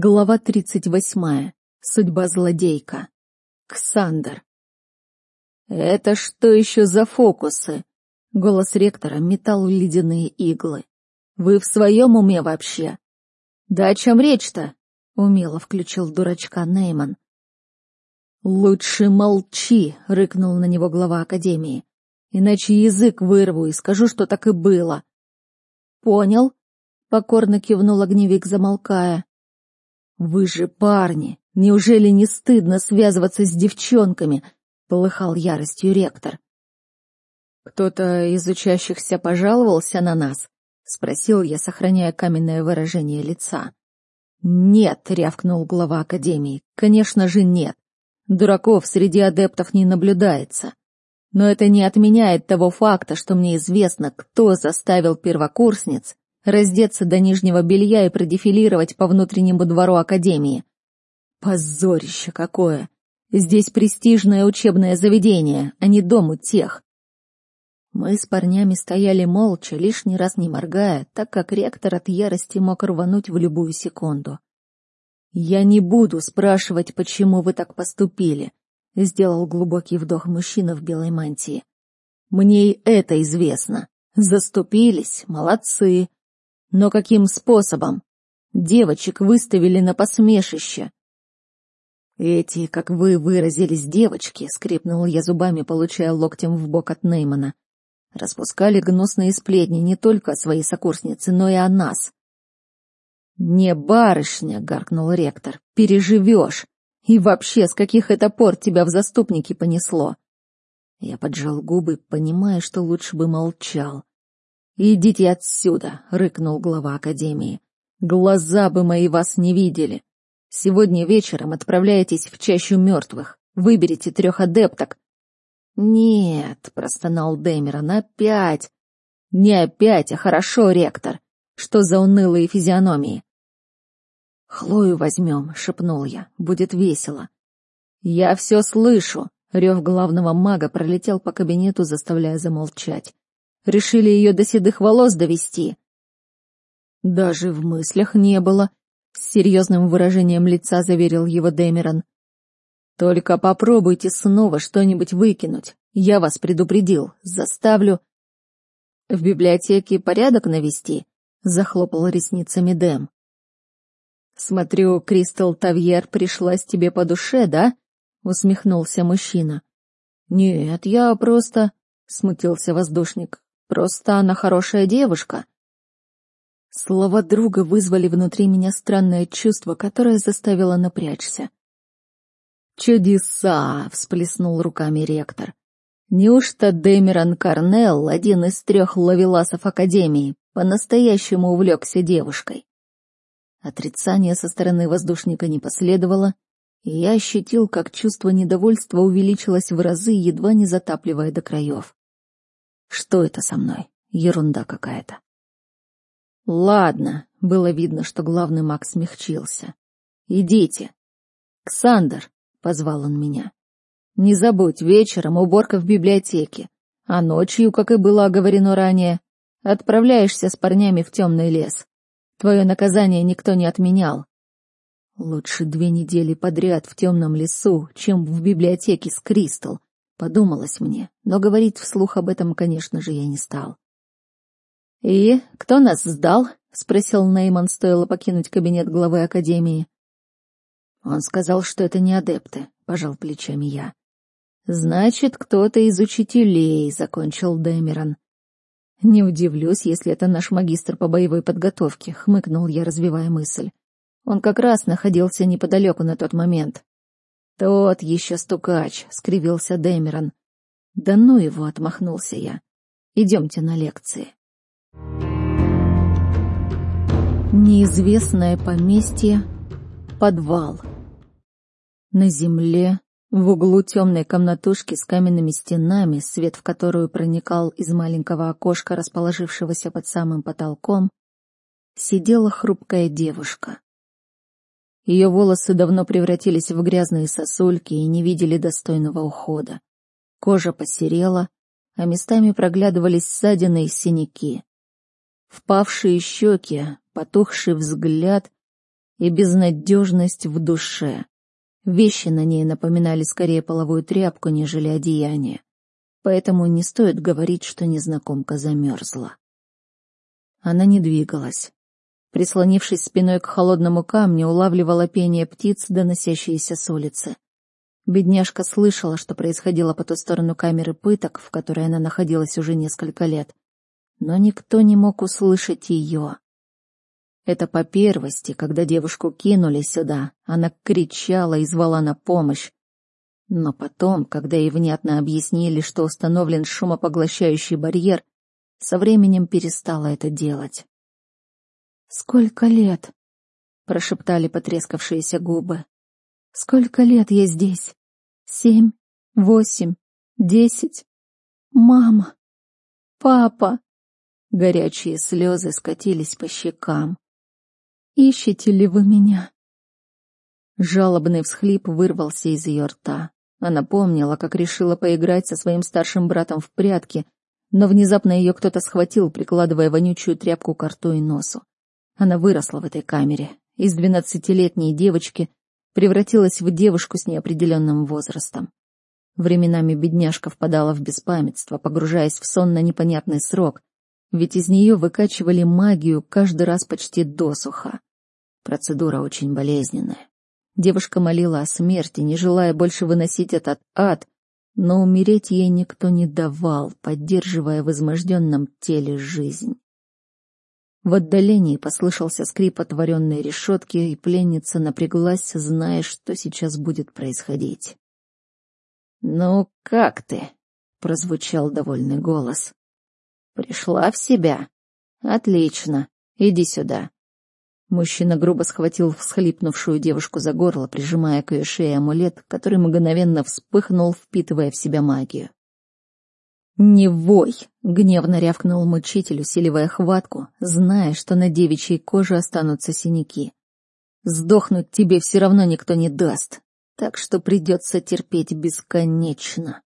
Глава тридцать восьмая. Судьба злодейка. Ксандр. «Это что еще за фокусы?» Голос ректора метал ледяные иглы. «Вы в своем уме вообще?» «Да о чем речь-то?» — умело включил дурачка Нейман. «Лучше молчи!» — рыкнул на него глава Академии. «Иначе язык вырву и скажу, что так и было». «Понял?» — покорно кивнул огневик, замолкая. «Вы же парни! Неужели не стыдно связываться с девчонками?» — полыхал яростью ректор. «Кто-то из учащихся пожаловался на нас?» — спросил я, сохраняя каменное выражение лица. «Нет», — рявкнул глава Академии, — «конечно же нет. Дураков среди адептов не наблюдается. Но это не отменяет того факта, что мне известно, кто заставил первокурсниц раздеться до нижнего белья и продефилировать по внутреннему двору Академии. Позорище какое! Здесь престижное учебное заведение, а не дом у тех. Мы с парнями стояли молча, лишний раз не моргая, так как ректор от ярости мог рвануть в любую секунду. «Я не буду спрашивать, почему вы так поступили», — сделал глубокий вдох мужчина в белой мантии. «Мне и это известно. Заступились, молодцы. Но каким способом? Девочек выставили на посмешище. Эти, как вы выразились, девочки, скрипнул я зубами, получая локтем в бок от Неймана. Распускали гнусные сплетни не только о своей сокурснице, но и о нас. «Не барышня», — гаркнул ректор, — «переживешь. И вообще, с каких это пор тебя в заступники понесло?» Я поджал губы, понимая, что лучше бы молчал. «Идите отсюда!» — рыкнул глава Академии. «Глаза бы мои вас не видели! Сегодня вечером отправляетесь в чащу мертвых. Выберите трех адепток». «Нет», — простонал Дэмерон, — «опять!» «Не опять, а хорошо, ректор! Что за унылые физиономии?» «Хлою возьмем», — шепнул я, — «будет весело». «Я все слышу!» — рев главного мага пролетел по кабинету, заставляя замолчать. Решили ее до седых волос довести. Даже в мыслях не было, с серьезным выражением лица заверил его Дэмерон. Только попробуйте снова что-нибудь выкинуть. Я вас предупредил, заставлю... В библиотеке порядок навести, захлопал ресницами Дэм. Смотрю, Кристал Тавьер пришлась тебе по душе, да? усмехнулся мужчина. Нет, я просто... смутился воздушник. Просто она хорошая девушка. Слова друга вызвали внутри меня странное чувство, которое заставило напрячься. «Чудеса!» — всплеснул руками ректор. «Неужто Дэмерон Карнелл, один из трех лавеласов Академии, по-настоящему увлекся девушкой?» Отрицания со стороны воздушника не последовало, и я ощутил, как чувство недовольства увеличилось в разы, едва не затапливая до краев. Что это со мной? Ерунда какая-то. Ладно, было видно, что главный маг смягчился. Идите. Ксандр, позвал он меня. Не забудь, вечером уборка в библиотеке, а ночью, как и было оговорено ранее, отправляешься с парнями в темный лес. Твое наказание никто не отменял. Лучше две недели подряд в темном лесу, чем в библиотеке с Кристал, Подумалось мне, но говорить вслух об этом, конечно же, я не стал. «И кто нас сдал?» — спросил Нейман, стоило покинуть кабинет главы Академии. Он сказал, что это не адепты, — пожал плечами я. «Значит, кто-то из учителей», — закончил Дэмерон. «Не удивлюсь, если это наш магистр по боевой подготовке», — хмыкнул я, развивая мысль. Он как раз находился неподалеку на тот момент. «Тот еще стукач», — скривился Дэмерон. «Да ну его!» — отмахнулся я. «Идемте на лекции». Неизвестное поместье, подвал. На земле, в углу темной комнатушки с каменными стенами, свет в которую проникал из маленького окошка, расположившегося под самым потолком, сидела хрупкая девушка. Ее волосы давно превратились в грязные сосульки и не видели достойного ухода. Кожа посерела, а местами проглядывались ссадины и синяки. Впавшие щеки, потухший взгляд и безнадежность в душе. Вещи на ней напоминали скорее половую тряпку, нежели одеяние. Поэтому не стоит говорить, что незнакомка замерзла. Она не двигалась. Прислонившись спиной к холодному камню, улавливала пение птиц, доносящиеся с улицы. Бедняжка слышала, что происходило по ту сторону камеры пыток, в которой она находилась уже несколько лет. Но никто не мог услышать ее. Это по первости, когда девушку кинули сюда, она кричала и звала на помощь. Но потом, когда ей внятно объяснили, что установлен шумопоглощающий барьер, со временем перестала это делать. «Сколько лет?» — прошептали потрескавшиеся губы. «Сколько лет я здесь? Семь? Восемь? Десять? Мама! Папа!» Горячие слезы скатились по щекам. Ищете ли вы меня?» Жалобный всхлип вырвался из ее рта. Она помнила, как решила поиграть со своим старшим братом в прятки, но внезапно ее кто-то схватил, прикладывая вонючую тряпку к рту и носу. Она выросла в этой камере. Из двенадцатилетней девочки превратилась в девушку с неопределенным возрастом. Временами бедняжка впадала в беспамятство, погружаясь в сон на непонятный срок, ведь из нее выкачивали магию каждый раз почти досуха. Процедура очень болезненная. Девушка молила о смерти, не желая больше выносить этот ад, но умереть ей никто не давал, поддерживая в изможденном теле жизнь. В отдалении послышался скрип отворенной решетки, и пленница напряглась, зная, что сейчас будет происходить. «Ну, как ты?» — прозвучал довольный голос. «Пришла в себя? Отлично. Иди сюда. Мужчина грубо схватил всхлипнувшую девушку за горло, прижимая к ее шее амулет, который мгновенно вспыхнул, впитывая в себя магию. «Не вой!» — гневно рявкнул мучитель, усиливая хватку, зная, что на девичьей коже останутся синяки. «Сдохнуть тебе все равно никто не даст, так что придется терпеть бесконечно».